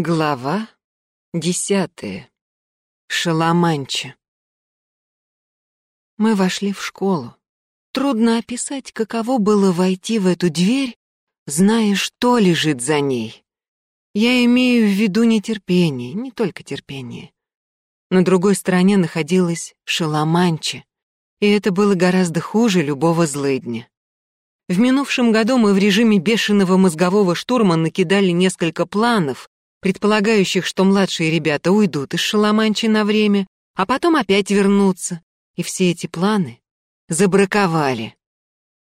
Глава десятая. Шаламанча. Мы вошли в школу. Трудно описать, каково было войти в эту дверь, зная, что лежит за ней. Я имею в виду нетерпение, не только терпение. На другой стороне находилась Шаламанча, и это было гораздо хуже любого злыдня. В минувшем году мы в режиме бешеного мозгового штурма накидали несколько планов, предполагающих, что младшие ребята уйдут из Шаламанчи на время, а потом опять вернутся. И все эти планы забраковали.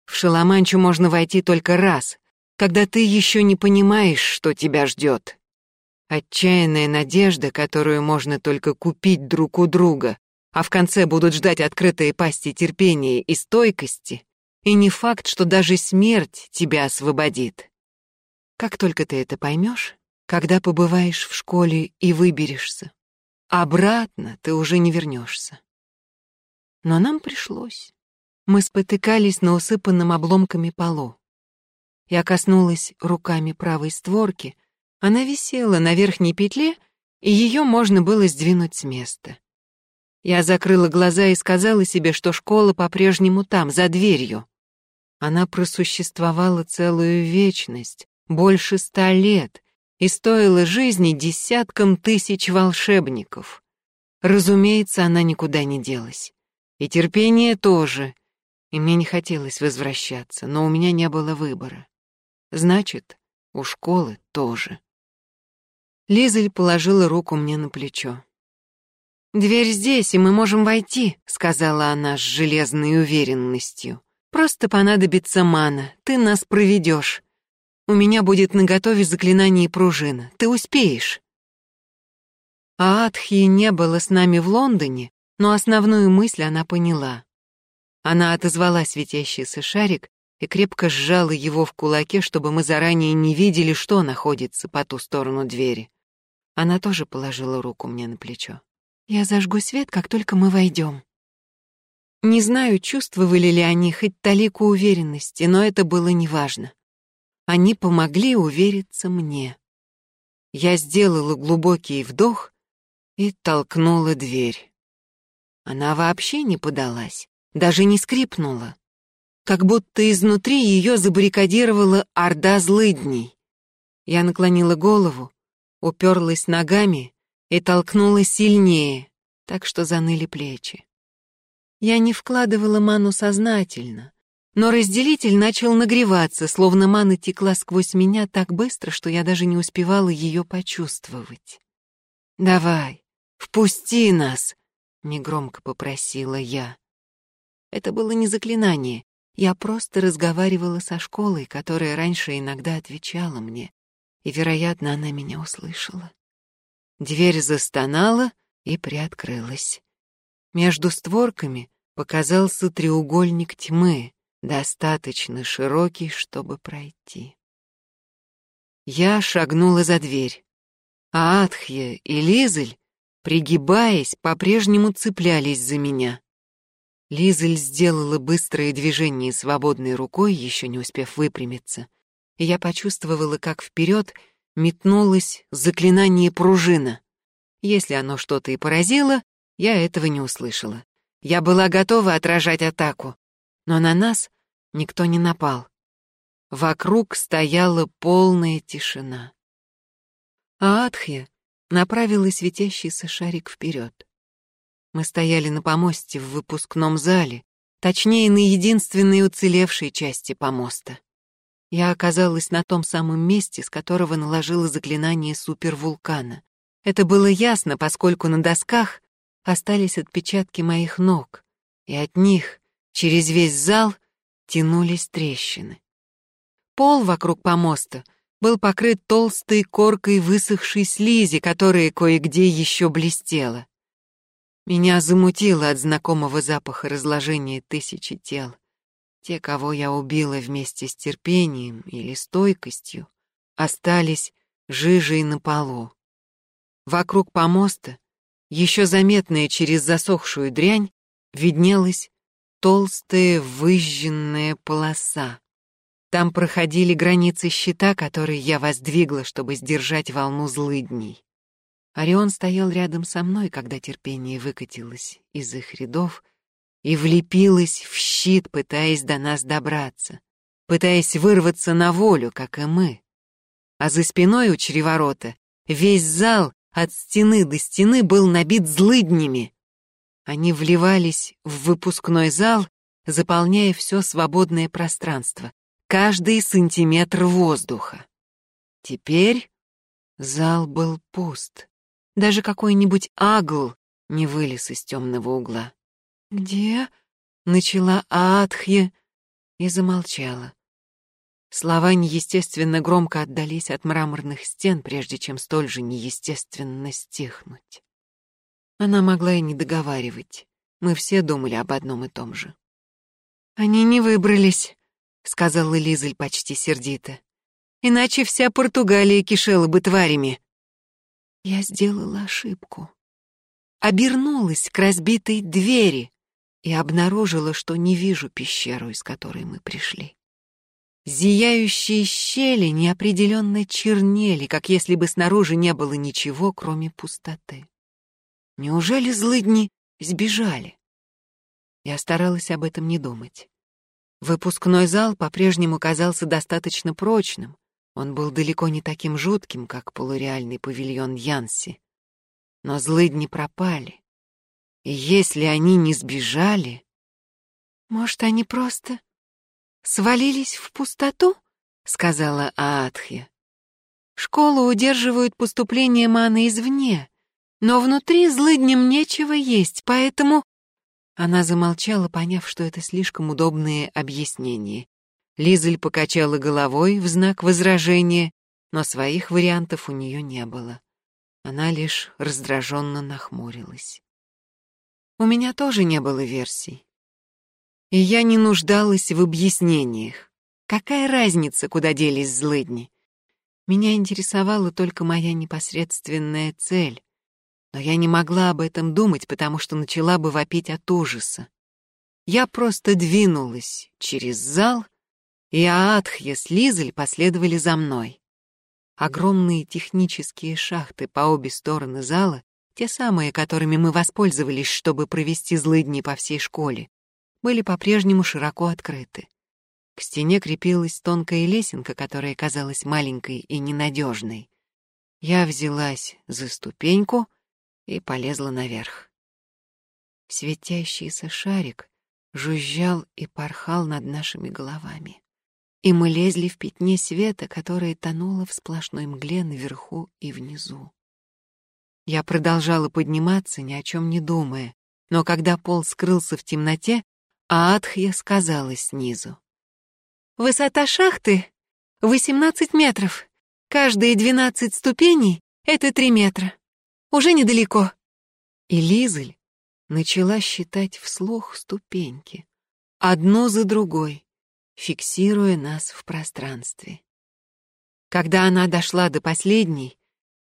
В Шаламанчу можно войти только раз, когда ты еще не понимаешь, что тебя ждет. Отчаянная надежда, которую можно только купить друг у друга, а в конце будут ждать открытые пасти терпения и стойкости, и не факт, что даже смерть тебя освободит. Как только ты это поймешь, когда побываешь в школе и выберешься. Обратно ты уже не вернешься. Но нам пришлось. Мы спотыкались на усыпанном обломками полу. Я коснулась руками правой створки. Она висела на верхней петле, и ее можно было сдвинуть с места. Я закрыла глаза и сказала себе, что школа по-прежнему там, за дверью. Она просуществовала целую вечность, больше ста лет, и стоила жизни десяткам тысяч волшебников. Разумеется, она никуда не делась. И терпение тоже. И мне не хотелось возвращаться, но у меня не было выбора. Значит, у школы тоже. Лизель положила руку мне на плечо. «Дверь здесь, и мы можем войти», — сказала она с железной уверенностью. «Просто понадобится мана, ты нас проведешь. У меня будет наготове заклинание и пружина. Ты успеешь. А Адхи не было с нами в Лондоне, но основную мысль она поняла. Она отозвала светящийся шарик и крепко сжала его в кулаке, чтобы мы заранее не видели, что находится по ту сторону двери. Она тоже положила руку мне на плечо. «Я зажгу свет, как только мы войдем». Не знаю, чувствовали ли они хоть талику уверенности, но это было неважно. Они помогли увериться мне. Я сделала глубокий вдох и толкнула дверь. Она вообще не подалась, даже не скрипнула. Как будто изнутри ее забаррикадировала орда злыдней. Я наклонила голову, уперлась ногами и толкнула сильнее, так что заныли плечи. Я не вкладывала ману сознательно, но разделитель начал нагреваться, словно мана текла сквозь меня так быстро, что я даже не успевала ее почувствовать. «Давай, впусти нас!» — негромко попросила я. Это было не заклинание, я просто разговаривала со школой, которая раньше иногда отвечала мне, и, вероятно, она меня услышала. Дверь застонала и приоткрылась. Между створками показался треугольник тьмы, достаточно широкий, чтобы пройти. Я шагнула за дверь, а Атхья и Лизель, пригибаясь, по-прежнему цеплялись за меня. Лизель сделала быстрое движение свободной рукой, еще не успев выпрямиться, и я почувствовала, как вперед метнулось заклинание пружина. Если оно что-то и поразило, я этого не услышала. Я была готова отражать атаку, но на нас никто не напал. Вокруг стояла полная тишина. А Адхья направила светящийся шарик вперед. Мы стояли на помосте в выпускном зале, точнее, на единственной уцелевшей части помоста. Я оказалась на том самом месте, с которого наложила заклинание супервулкана. Это было ясно, поскольку на досках остались отпечатки моих ног, и от них через весь зал тянулись трещины. Пол вокруг помоста был покрыт толстой коркой высохшей слизи, которая кое-где еще блестела. Меня замутило от знакомого запаха разложения тысячи тел. Те, кого я убила вместе с терпением или стойкостью, остались жижей на полу. Вокруг помоста, еще заметная через засохшую дрянь, виднелась толстая выжженная полоса. Там проходили границы щита, который я воздвигла, чтобы сдержать волну злыдней. Орион стоял рядом со мной, когда терпение выкатилось из их рядов и влепилось в щит, пытаясь до нас добраться, пытаясь вырваться на волю, как и мы. А за спиной у чреворота весь зал от стены до стены был набит злыднями. Они вливались в выпускной зал, заполняя все свободное пространство, каждый сантиметр воздуха. Теперь зал был пуст. Даже какой-нибудь агл не вылез из темного угла. «Где?» — начала Аатхья и замолчала. Слова неестественно громко отдались от мраморных стен, прежде чем столь же неестественно стихнуть. Она могла и не договаривать. Мы все думали об одном и том же. «Они не выбрались», — сказала Лизель почти сердито. «Иначе вся Португалия кишела бы тварями». Я сделала ошибку. Обернулась к разбитой двери и обнаружила, что не вижу пещеру, из которой мы пришли. Зияющие щели неопределенно чернели, как если бы снаружи не было ничего, кроме пустоты. Неужели злыдни сбежали? Я старалась об этом не думать. Выпускной зал по-прежнему казался достаточно прочным, он был далеко не таким жутким, как полуреальный павильон Янси. Но злыдни пропали. И если они не сбежали... Может, они просто свалились в пустоту? Сказала Аатхья. Школу удерживают поступление маны извне, но внутри злыдням нечего есть, поэтому... Она замолчала, поняв, что это слишком удобные объяснения. Лизель покачала головой в знак возражения, но своих вариантов у нее не было. Она лишь раздраженно нахмурилась. У меня тоже не было версий. И я не нуждалась в объяснениях. Какая разница, куда делись злыдни? Меня интересовала только моя непосредственная цель, но я не могла об этом думать, потому что начала бы вопить от ужаса. Я просто двинулась через зал и Аатхья с Лизель последовали за мной. Огромные технические шахты по обе стороны зала, те самые, которыми мы воспользовались, чтобы провести злыдни по всей школе, были по-прежнему широко открыты. К стене крепилась тонкая лесенка, которая казалась маленькой и ненадежной. Я взялась за ступеньку и полезла наверх. Светящийся шарик жужжал и порхал над нашими головами и мы лезли в пятне света, которое тонуло в сплошной мгле наверху и внизу. Я продолжала подниматься, ни о чем не думая, но когда пол скрылся в темноте, Аатхья сказала снизу. «Высота шахты — 18 метров. Каждые 12 ступеней — это 3 метра. Уже недалеко». И Лизель начала считать вслух ступеньки, одну за другой фиксируя нас в пространстве. Когда она дошла до последней,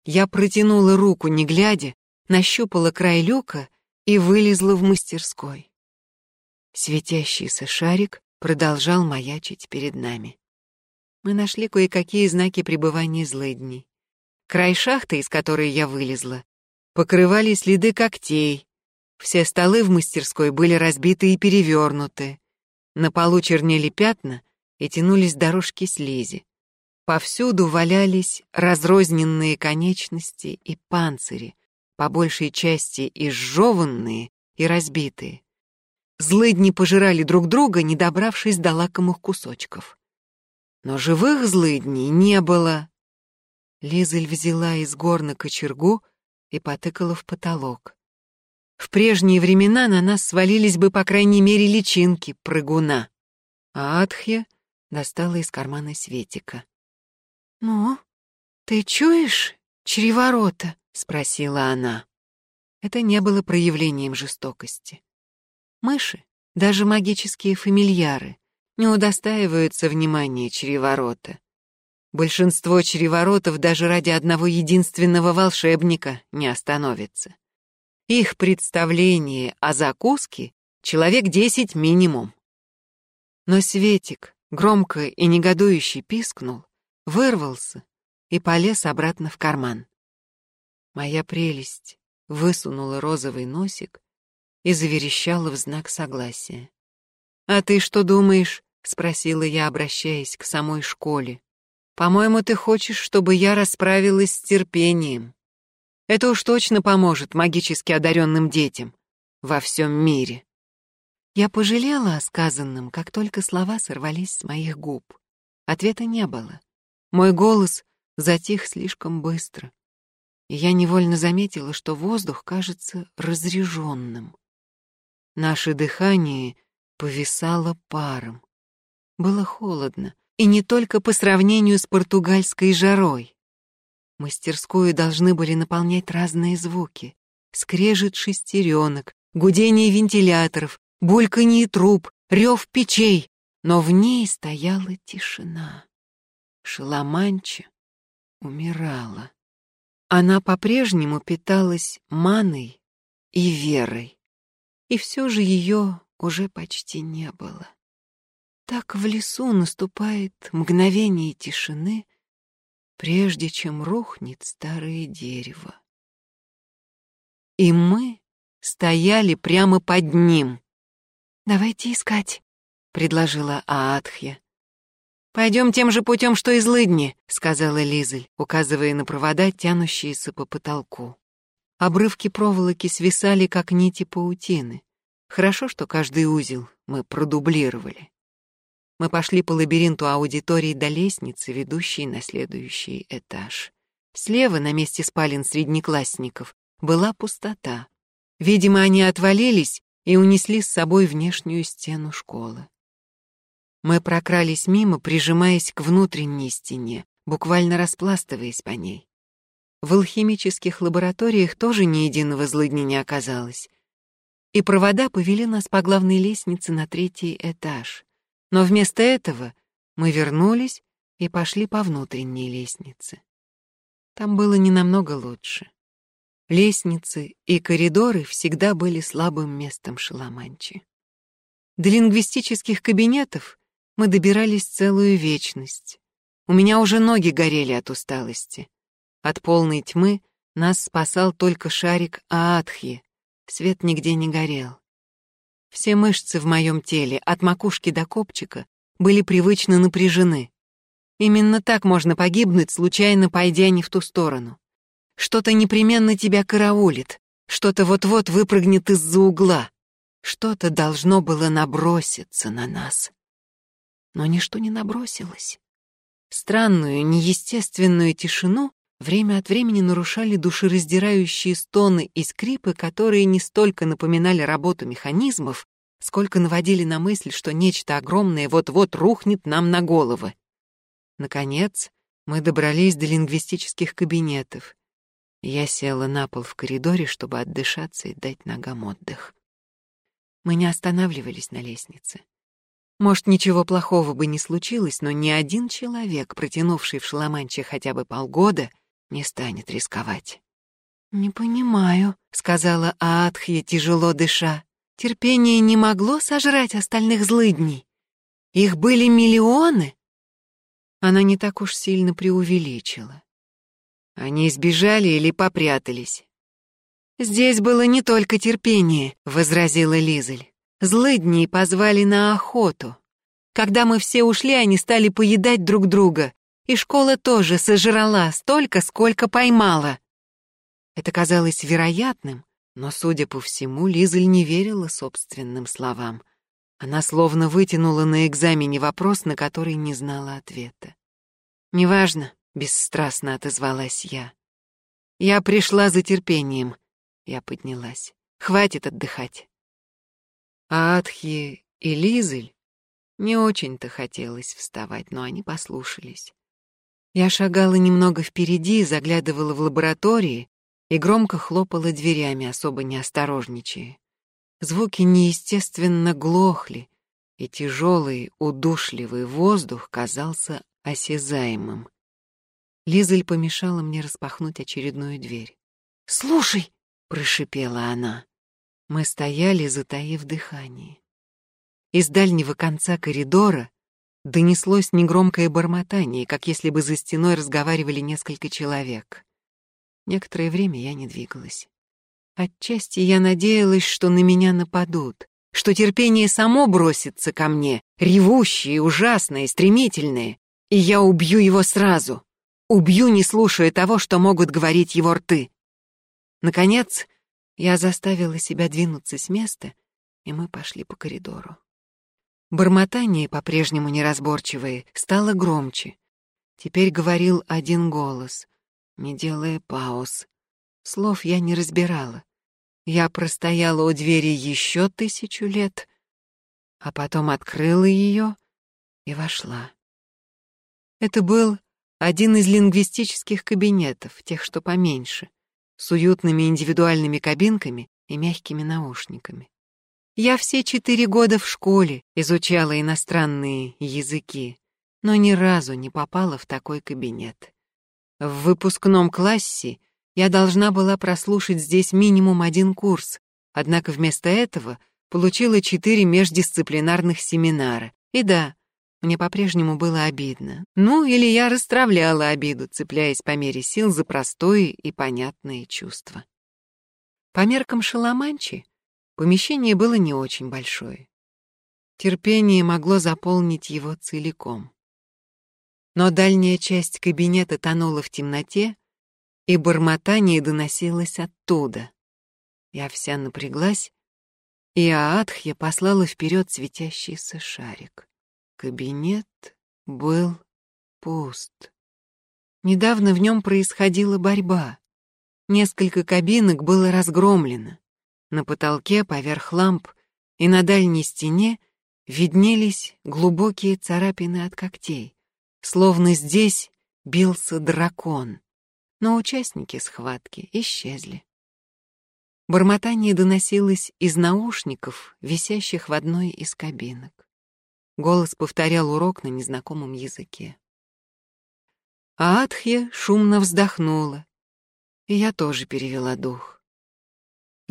я протянула руку, не глядя, нащупала край люка и вылезла в мастерской. Светящийся шарик продолжал маячить перед нами. Мы нашли кое-какие знаки пребывания злыдней. Край шахты, из которой я вылезла, покрывали следы когтей. Все столы в мастерской были разбиты и перевернуты. На полу чернели пятна и тянулись дорожки слизи. Повсюду валялись разрозненные конечности и панцири, по большей части изжеванные и разбитые. Злыдни пожирали друг друга, не добравшись до лакомых кусочков. Но живых злыдней не было. Лизель взяла из горна кочергу и потыкала в потолок. В прежние времена на нас свалились бы, по крайней мере, личинки прыгуна. А Адхья достала из кармана Светика. «Ну, ты чуешь чреворота?» — спросила она. Это не было проявлением жестокости. Мыши, даже магические фамильяры, не удостаиваются внимания чреворота. Большинство чреворотов даже ради одного единственного волшебника не остановится. Их представление о закуске — человек десять минимум. Но Светик громко и негодующе пискнул, вырвался и полез обратно в карман. Моя прелесть высунула розовый носик и заверещала в знак согласия. «А ты что думаешь?» — спросила я, обращаясь к самой школе. «По-моему, ты хочешь, чтобы я расправилась с терпением. Это уж точно поможет магически одаренным детям во всем мире». Я пожалела о сказанном, как только слова сорвались с моих губ. Ответа не было. Мой голос затих слишком быстро. И я невольно заметила, что воздух кажется разреженным. Наше дыхание повисало паром. Было холодно, и не только по сравнению с португальской жарой. Мастерскую должны были наполнять разные звуки. Скрежет шестеренок, гудение вентиляторов, бульканье труб, рев печей, но в ней стояла тишина. Шаламанча умирала. Она по-прежнему питалась маной и верой, и все же ее уже почти не было. Так в лесу наступает мгновение тишины, прежде чем рухнет старое дерево. И мы стояли прямо под ним. «Давайте искать», — предложила Аатхья. «Пойдем тем же путем, что и злыдни», — сказала Лизель, указывая на провода, тянущиеся по потолку. Обрывки проволоки свисали, как нити паутины. Хорошо, что каждый узел мы продублировали. Мы пошли по лабиринту аудитории до лестницы, ведущей на следующий этаж. Слева, на месте спален среднеклассников, была пустота. Видимо, они отвалились и унесли с собой внешнюю стену школы. Мы прокрались мимо, прижимаясь к внутренней стене, буквально распластываясь по ней. В алхимических лабораториях тоже ни единого злыдня не оказалось. И провода повели нас по главной лестнице на третий этаж. Но вместо этого мы вернулись и пошли по внутренней лестнице. Там было не намного лучше. Лестницы и коридоры всегда были слабым местом Шаламанчи. До лингвистических кабинетов мы добирались целую вечность. У меня уже ноги горели от усталости. От полной тьмы нас спасал только шарик Аатхи. Свет нигде не горел. Все мышцы в моем теле, от макушки до копчика, были привычно напряжены. Именно так можно погибнуть, случайно пойдя не в ту сторону. Что-то непременно тебя караулит, что-то вот-вот выпрыгнет из-за угла, что-то должно было наброситься на нас но ничто не набросилось. Странную, неестественную тишину время от времени нарушали душераздирающие стоны и скрипы, которые не столько напоминали работу механизмов, сколько наводили на мысль, что нечто огромное вот-вот рухнет нам на головы. Наконец, мы добрались до лингвистических кабинетов. Я села на пол в коридоре, чтобы отдышаться и дать ногам отдых. Мы не останавливались на лестнице. Может, ничего плохого бы не случилось, но ни один человек, протянувший в Шаламанче хотя бы полгода, не станет рисковать. «Не понимаю», — сказала Аатхья, тяжело дыша. «Терпение не могло сожрать остальных злыдней. Их были миллионы». Она не так уж сильно преувеличила. Они сбежали или попрятались. «Здесь было не только терпение», — возразила Лизель. Злыдни позвали на охоту. Когда мы все ушли, они стали поедать друг друга, и школа тоже сожрала столько, сколько поймала. Это казалось вероятным, но, судя по всему, Лизель не верила собственным словам. Она словно вытянула на экзамене вопрос, на который не знала ответа. «Неважно», — бесстрастно отозвалась я. «Я пришла за терпением». Я поднялась. «Хватит отдыхать». А Атхи и Лизель не очень-то хотелось вставать, но они послушались. Я шагала немного впереди, заглядывала в лаборатории и громко хлопала дверями, особо не осторожничая. Звуки неестественно глохли, и тяжелый, удушливый воздух казался осязаемым. Лизель помешала мне распахнуть очередную дверь. «Слушай!» — прошипела она. Мы стояли, затаив дыхание. Из дальнего конца коридора донеслось негромкое бормотание, как если бы за стеной разговаривали несколько человек. Некоторое время я не двигалась. Отчасти я надеялась, что на меня нападут, что терпение само бросится ко мне, ревущее, ужасное, стремительное, и я убью его сразу. Убью, не слушая того, что могут говорить его рты. Наконец, я заставила себя двинуться с места, и мы пошли по коридору. Бормотание, по-прежнему неразборчивое, стало громче. Теперь говорил один голос, не делая пауз. Слов я не разбирала. Я простояла у двери еще тысячу лет, а потом открыла ее и вошла. Это был один из лингвистических кабинетов, тех, что поменьше, с уютными индивидуальными кабинками и мягкими наушниками. Я все четыре года в школе изучала иностранные языки, но ни разу не попала в такой кабинет. В выпускном классе я должна была прослушать здесь минимум один курс, однако вместо этого получила четыре междисциплинарных семинара. И да, мне по-прежнему было обидно. Ну, или я расстравляла обиду, цепляясь по мере сил за простое и понятное чувство. По меркам Шаламанчи помещение было не очень большое. Терпение могло заполнить его целиком. Но дальняя часть кабинета тонула в темноте, и бормотание доносилось оттуда. Я вся напряглась, и Аатхья послала вперед светящийся шарик. Кабинет был пуст. Недавно в нем происходила борьба. Несколько кабинок было разгромлено. На потолке, поверх ламп и на дальней стене виднелись глубокие царапины от когтей, словно здесь бился дракон но участники схватки исчезли. Бормотание доносилось из наушников, висящих в одной из кабинок. Голос повторял урок на незнакомом языке. А Адхья шумно вздохнула, и я тоже перевела дух.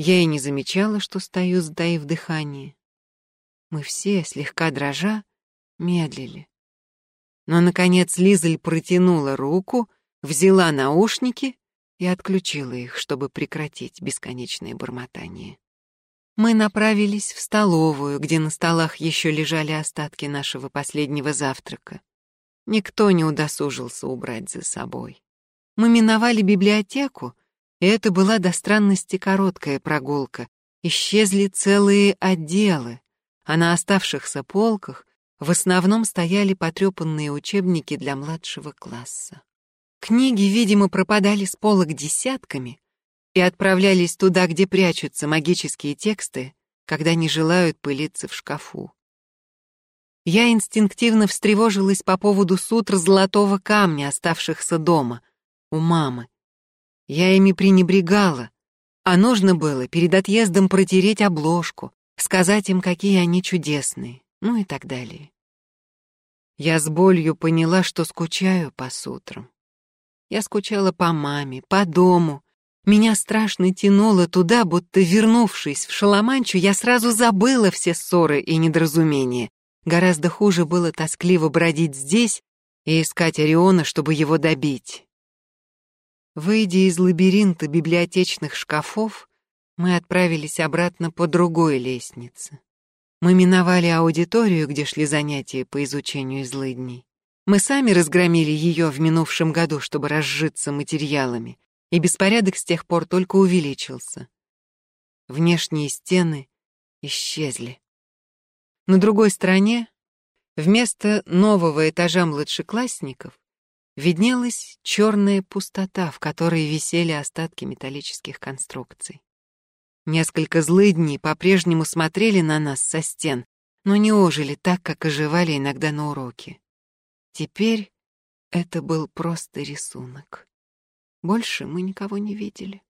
Я и не замечала, что стою, сдаив дыхание. Мы все, слегка дрожа, медлили. Но, наконец, Лизель протянула руку взяла наушники и отключила их, чтобы прекратить бесконечное бормотание. Мы направились в столовую, где на столах еще лежали остатки нашего последнего завтрака. Никто не удосужился убрать за собой. Мы миновали библиотеку, и это была до странности короткая прогулка. Исчезли целые отделы, а на оставшихся полках в основном стояли потрепанные учебники для младшего класса. Книги, видимо, пропадали с полок десятками и отправлялись туда, где прячутся магические тексты, когда не желают пылиться в шкафу. Я инстинктивно встревожилась по поводу сутр золотого камня, оставшихся дома, у мамы. Я ими пренебрегала, а нужно было перед отъездом протереть обложку, сказать им, какие они чудесные, ну и так далее. Я с болью поняла, что скучаю по сутрам. Я скучала по маме, по дому. Меня страшно тянуло туда, будто, вернувшись в Шаламанчу, я сразу забыла все ссоры и недоразумения. Гораздо хуже было тоскливо бродить здесь и искать Ориона, чтобы его добить. Выйдя из лабиринта библиотечных шкафов, мы отправились обратно по другой лестнице. Мы миновали аудиторию, где шли занятия по изучению злыдней. Мы сами разгромили ее в минувшем году, чтобы разжиться материалами, и беспорядок с тех пор только увеличился. Внешние стены исчезли. На другой стороне, вместо нового этажа младшеклассников, виднелась черная пустота, в которой висели остатки металлических конструкций. Несколько злыдней по-прежнему смотрели на нас со стен, но не ожили так, как оживали иногда на уроке. Теперь это был просто рисунок. Больше мы никого не видели.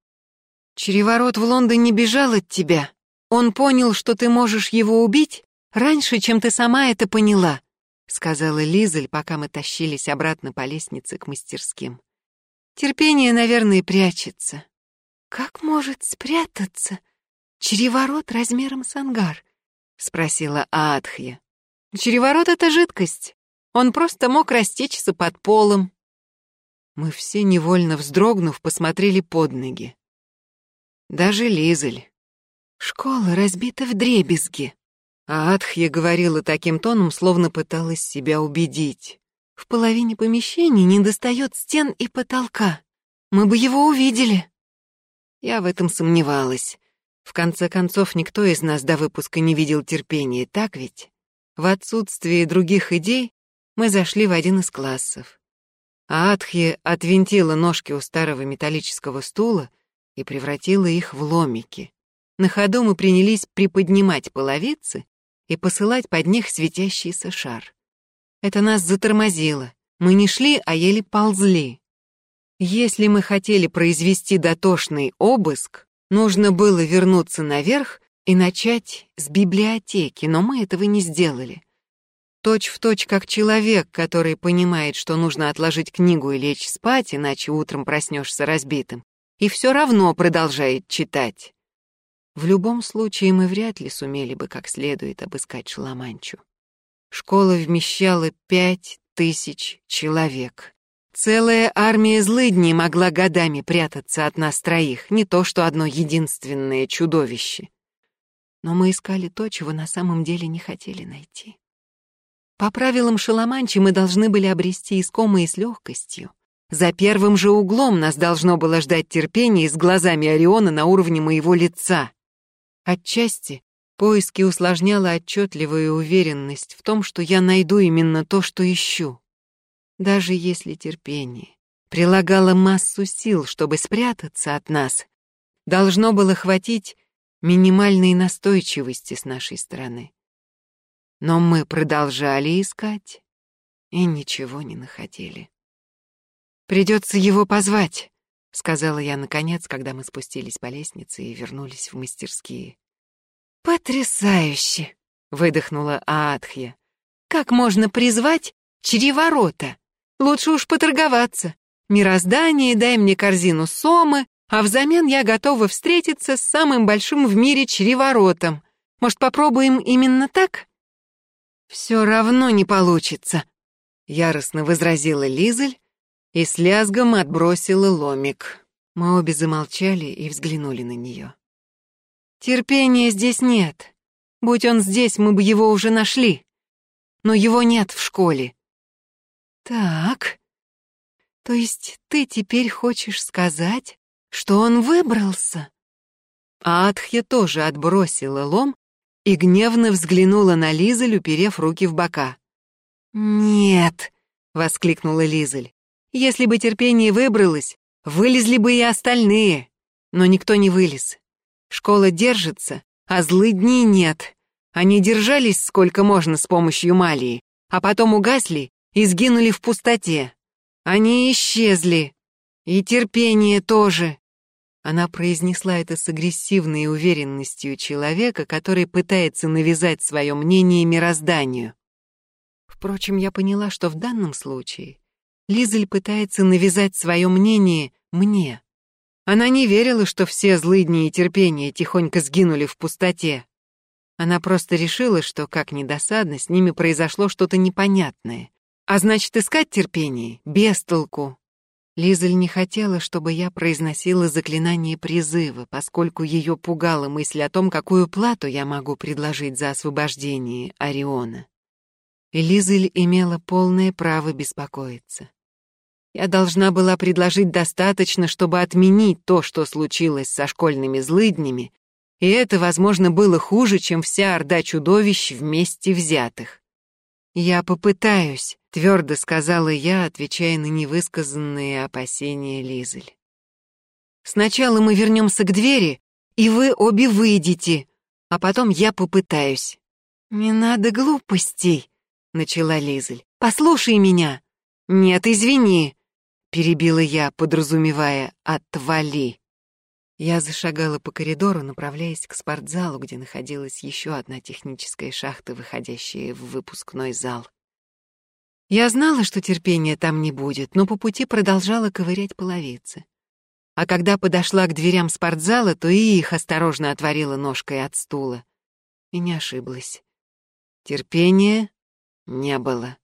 Череворот в Лондоне бежал от тебя. Он понял, что ты можешь его убить раньше, чем ты сама это поняла, сказала Лизель, пока мы тащились обратно по лестнице к мастерским. Терпение, наверное, прячется. Как может спрятаться череворот размером с ангар? спросила Аатхья. Череворот — это жидкость. Он просто мог растечься под полом. Мы все, невольно вздрогнув, посмотрели под ноги. Даже Лизель. Школа разбита в дребезги. А Адхья говорила таким тоном, словно пыталась себя убедить. В половине помещений не достает стен и потолка. Мы бы его увидели. Я в этом сомневалась. В конце концов, никто из нас до выпуска не видел терпения, так ведь? В отсутствие других идей мы зашли в один из классов. А Адхи отвинтила ножки у старого металлического стула и превратила их в ломики. На ходу мы принялись приподнимать половицы и посылать под них светящийся шар. Это нас затормозило. Мы не шли, а еле ползли. Если мы хотели произвести дотошный обыск, нужно было вернуться наверх и начать с библиотеки, но мы этого не сделали. Точь в точь как человек, который понимает, что нужно отложить книгу и лечь спать, иначе утром проснешься разбитым, и все равно продолжает читать. В любом случае мы вряд ли сумели бы как следует обыскать Шаламанчу. Школа вмещала пять тысяч человек. Целая армия злыдней могла годами прятаться от нас троих, не то что одно единственное чудовище. Но мы искали то, чего на самом деле не хотели найти. По правилам Шаламанчи мы должны были обрести искомые с легкостью. За первым же углом нас должно было ждать терпение с глазами Ориона на уровне моего лица. Отчасти поиски усложняла отчетливая уверенность в том, что я найду именно то, что ищу даже если терпение прилагало массу сил, чтобы спрятаться от нас, должно было хватить минимальной настойчивости с нашей стороны. Но мы продолжали искать и ничего не находили. «Придется его позвать», — сказала я наконец, когда мы спустились по лестнице и вернулись в мастерские. «Потрясающе!» — выдохнула Аатхья. «Как можно призвать чреворота?» Лучше уж поторговаться. Мироздание, дай мне корзину сомы, а взамен я готова встретиться с самым большим в мире чреворотом. Может, попробуем именно так? Все равно не получится, яростно возразила Лизель и с лязгом отбросила ломик. Мы обе замолчали и взглянули на нее. Терпения здесь нет. Будь он здесь, мы бы его уже нашли. Но его нет в школе. «Так, то есть ты теперь хочешь сказать, что он выбрался?» А Адхья тоже отбросила лом и гневно взглянула на Лизель, уперев руки в бока. «Нет!» — воскликнула Лизель. «Если бы терпение выбралось, вылезли бы и остальные. Но никто не вылез. Школа держится, а злыдней нет. Они держались сколько можно с помощью Малии, а потом угасли и сгинули в пустоте. Они исчезли. И терпение тоже. Она произнесла это с агрессивной уверенностью человека, который пытается навязать свое мнение мирозданию. Впрочем, я поняла, что в данном случае Лизель пытается навязать свое мнение мне. Она не верила, что все злыдни и терпения тихонько сгинули в пустоте. Она просто решила, что, как недосадно, с ними произошло что-то непонятное, а значит, искать терпение без толку. Лизель не хотела, чтобы я произносила заклинание призыва, поскольку ее пугала мысль о том, какую плату я могу предложить за освобождение Ориона. И Лизель имела полное право беспокоиться. Я должна была предложить достаточно, чтобы отменить то, что случилось со школьными злыднями, и это, возможно, было хуже, чем вся орда чудовищ вместе взятых. «Я попытаюсь», — твердо сказала я, отвечая на невысказанные опасения Лизель. «Сначала мы вернемся к двери, и вы обе выйдете, а потом я попытаюсь». «Не надо глупостей», — начала Лизель. «Послушай меня». «Нет, извини», — перебила я, подразумевая «отвали». Я зашагала по коридору, направляясь к спортзалу, где находилась еще одна техническая шахта, выходящая в выпускной зал. Я знала, что терпения там не будет, но по пути продолжала ковырять половицы. А когда подошла к дверям спортзала, то и их осторожно отворила ножкой от стула. И не ошиблась. Терпения не было.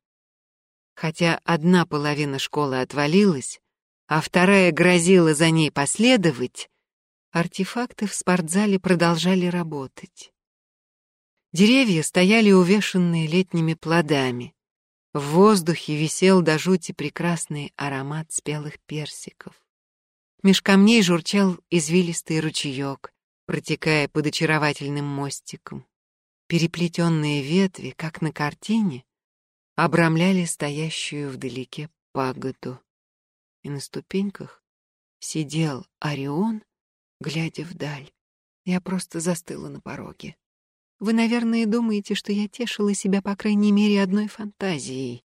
Хотя одна половина школы отвалилась, а вторая грозила за ней последовать, артефакты в спортзале продолжали работать. Деревья стояли увешанные летними плодами. В воздухе висел до жути прекрасный аромат спелых персиков. Меж камней журчал извилистый ручеек, протекая под очаровательным мостиком. Переплетенные ветви, как на картине, обрамляли стоящую вдалеке пагоду. И на ступеньках сидел Орион, глядя вдаль. Я просто застыла на пороге. Вы, наверное, думаете, что я тешила себя, по крайней мере, одной фантазией.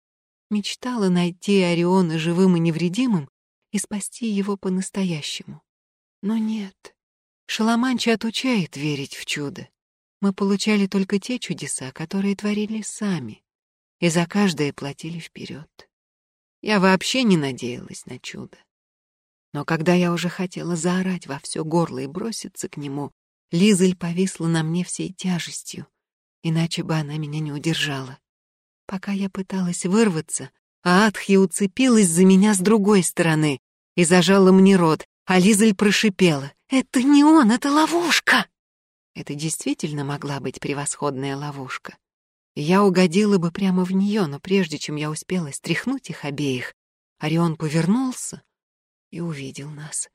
Мечтала найти Ориона живым и невредимым и спасти его по-настоящему. Но нет. Шаламанчи отучает верить в чудо. Мы получали только те чудеса, которые творили сами, и за каждое платили вперед. Я вообще не надеялась на чудо. Но когда я уже хотела заорать во все горло и броситься к нему, Лизель повисла на мне всей тяжестью, иначе бы она меня не удержала. Пока я пыталась вырваться, а Атхи уцепилась за меня с другой стороны и зажала мне рот, а Лизель прошипела. «Это не он, это ловушка!» Это действительно могла быть превосходная ловушка. Я угодила бы прямо в нее, но прежде чем я успела стряхнуть их обеих, Орион повернулся и увидел нас.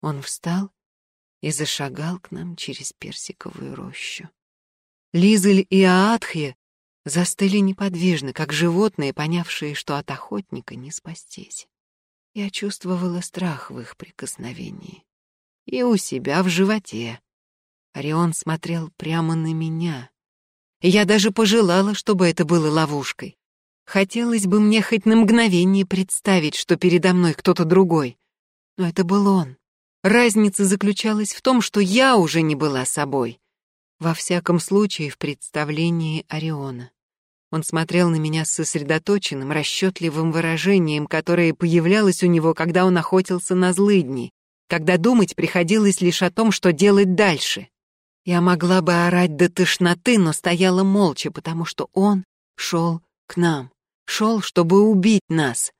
Он встал и зашагал к нам через персиковую рощу. Лизель и Аатхья застыли неподвижно, как животные, понявшие, что от охотника не спастись. Я чувствовала страх в их прикосновении. И у себя в животе. Орион смотрел прямо на меня. Я даже пожелала, чтобы это было ловушкой. Хотелось бы мне хоть на мгновение представить, что передо мной кто-то другой. Но это был он. Разница заключалась в том, что я уже не была собой. Во всяком случае, в представлении Ориона. Он смотрел на меня с сосредоточенным, расчетливым выражением, которое появлялось у него, когда он охотился на злыдни, когда думать приходилось лишь о том, что делать дальше. Я могла бы орать до тошноты, но стояла молча, потому что он шел к нам, шел, чтобы убить нас.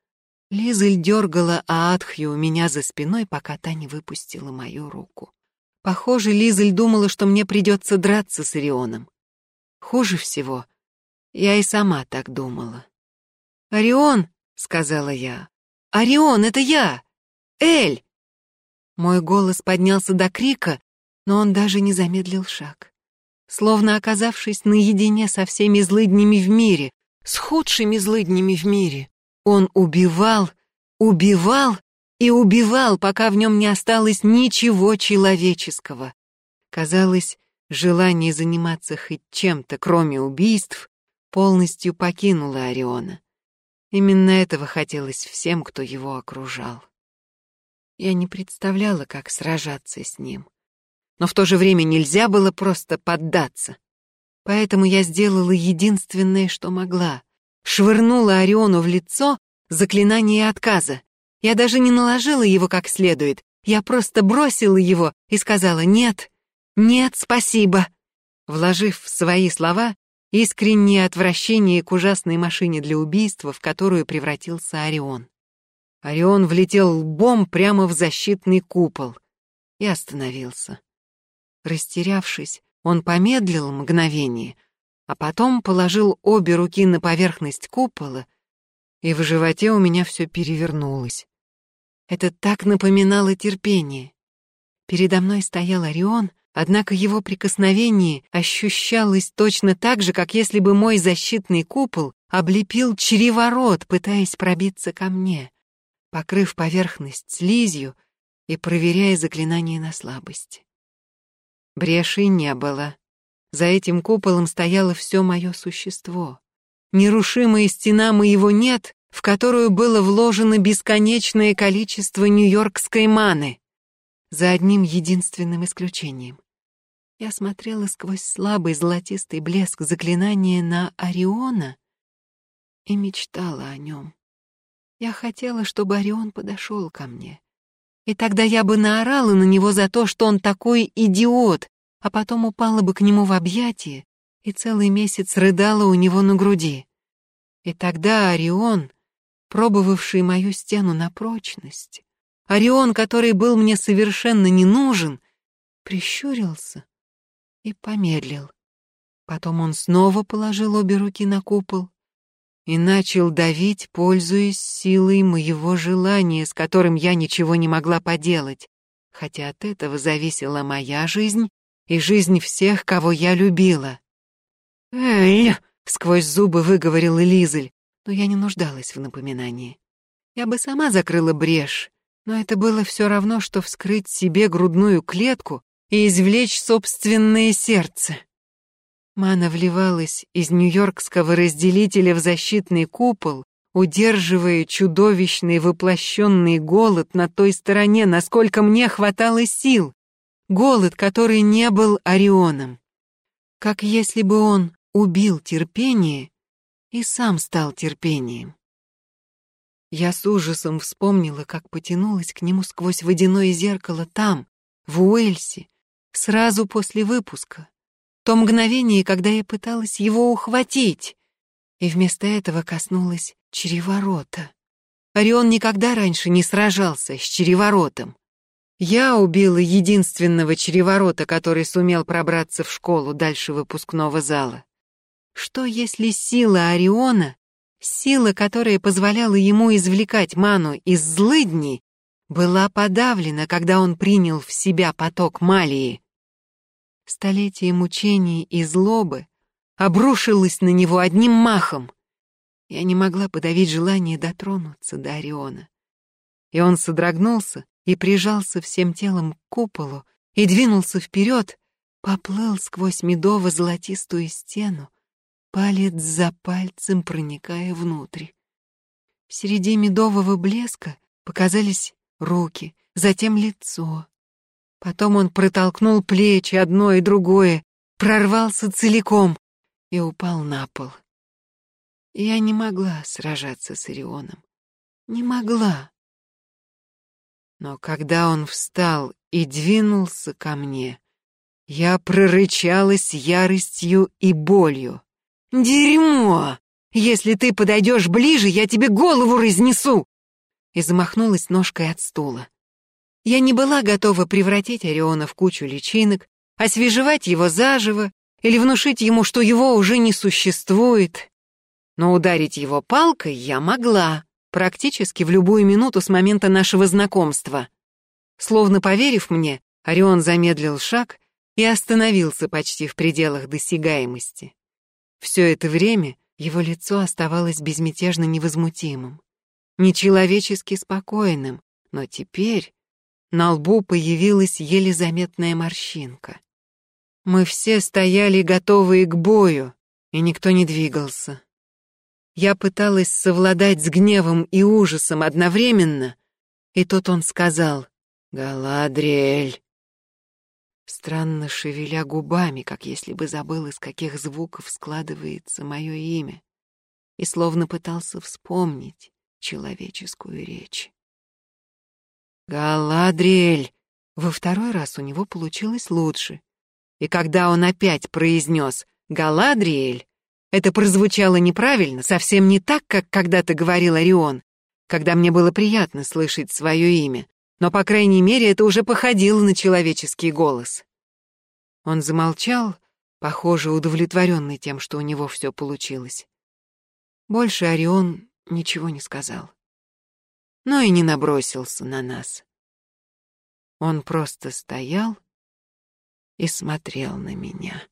Лизель дергала Аатхью у меня за спиной, пока та не выпустила мою руку. Похоже, Лизель думала, что мне придется драться с Орионом. Хуже всего, я и сама так думала. «Орион!» — сказала я. «Орион, это я! Эль!» Мой голос поднялся до крика, но он даже не замедлил шаг. Словно оказавшись наедине со всеми злыднями в мире, с худшими злыднями в мире, он убивал, убивал и убивал, пока в нем не осталось ничего человеческого. Казалось, желание заниматься хоть чем-то, кроме убийств, полностью покинуло Ориона. Именно этого хотелось всем, кто его окружал. Я не представляла, как сражаться с ним но в то же время нельзя было просто поддаться. Поэтому я сделала единственное, что могла. Швырнула Ориону в лицо заклинание отказа. Я даже не наложила его как следует. Я просто бросила его и сказала «нет, нет, спасибо», вложив в свои слова искреннее отвращение к ужасной машине для убийства, в которую превратился Орион. Орион влетел лбом прямо в защитный купол и остановился. Растерявшись, он помедлил мгновение, а потом положил обе руки на поверхность купола, и в животе у меня все перевернулось. Это так напоминало терпение. Передо мной стоял Орион, однако его прикосновение ощущалось точно так же, как если бы мой защитный купол облепил чреворот, пытаясь пробиться ко мне, покрыв поверхность слизью и проверяя заклинание на слабость. Брешей не было. За этим куполом стояло все мое существо. Нерушимая стена моего «нет», в которую было вложено бесконечное количество нью-йоркской маны. За одним единственным исключением. Я смотрела сквозь слабый золотистый блеск заклинания на Ориона и мечтала о нем. Я хотела, чтобы Орион подошел ко мне. И тогда я бы наорала на него за то, что он такой идиот, а потом упала бы к нему в объятия и целый месяц рыдала у него на груди. И тогда Орион, пробовавший мою стену на прочность, Орион, который был мне совершенно не нужен, прищурился и помедлил. Потом он снова положил обе руки на купол и начал давить, пользуясь силой моего желания, с которым я ничего не могла поделать, хотя от этого зависела моя жизнь и жизнь всех, кого я любила. «Эй!» — сквозь зубы выговорил Элизель, но я не нуждалась в напоминании. Я бы сама закрыла брешь, но это было все равно, что вскрыть себе грудную клетку и извлечь собственное сердце. Мана вливалась из нью-йоркского разделителя в защитный купол, удерживая чудовищный воплощенный голод на той стороне, насколько мне хватало сил. Голод, который не был Орионом. Как если бы он убил терпение и сам стал терпением. Я с ужасом вспомнила, как потянулась к нему сквозь водяное зеркало там, в Уэльсе, сразу после выпуска то мгновение, когда я пыталась его ухватить, и вместо этого коснулась череворота. Орион никогда раньше не сражался с череворотом. Я убила единственного череворота, который сумел пробраться в школу дальше выпускного зала. Что если сила Ориона, сила, которая позволяла ему извлекать ману из злыдней, была подавлена, когда он принял в себя поток малии? Столетие мучений и злобы обрушилось на него одним махом. Я не могла подавить желание дотронуться до Ориона. И он содрогнулся и прижался всем телом к куполу и двинулся вперед, поплыл сквозь медово-золотистую стену, палец за пальцем проникая внутрь. Среди медового блеска показались руки, затем лицо, Потом он протолкнул плечи одно и другое, прорвался целиком и упал на пол. Я не могла сражаться с Орионом. Не могла. Но когда он встал и двинулся ко мне, я прорычала с яростью и болью. «Дерьмо! Если ты подойдешь ближе, я тебе голову разнесу!» И замахнулась ножкой от стула. Я не была готова превратить Ориона в кучу личинок, освежевать его заживо или внушить ему, что его уже не существует. Но ударить его палкой я могла, практически в любую минуту с момента нашего знакомства. Словно поверив мне, Орион замедлил шаг и остановился почти в пределах досягаемости. Все это время его лицо оставалось безмятежно невозмутимым, нечеловечески спокойным, но теперь на лбу появилась еле заметная морщинка. Мы все стояли готовые к бою, и никто не двигался. Я пыталась совладать с гневом и ужасом одновременно, и тут он сказал «Галадриэль». Странно шевеля губами, как если бы забыл, из каких звуков складывается мое имя, и словно пытался вспомнить человеческую речь. «Галадриэль!» Во второй раз у него получилось лучше. И когда он опять произнес «Галадриэль», это прозвучало неправильно, совсем не так, как когда-то говорил Орион, когда мне было приятно слышать свое имя, но, по крайней мере, это уже походило на человеческий голос. Он замолчал, похоже, удовлетворенный тем, что у него все получилось. Больше Орион ничего не сказал но и не набросился на нас. Он просто стоял и смотрел на меня.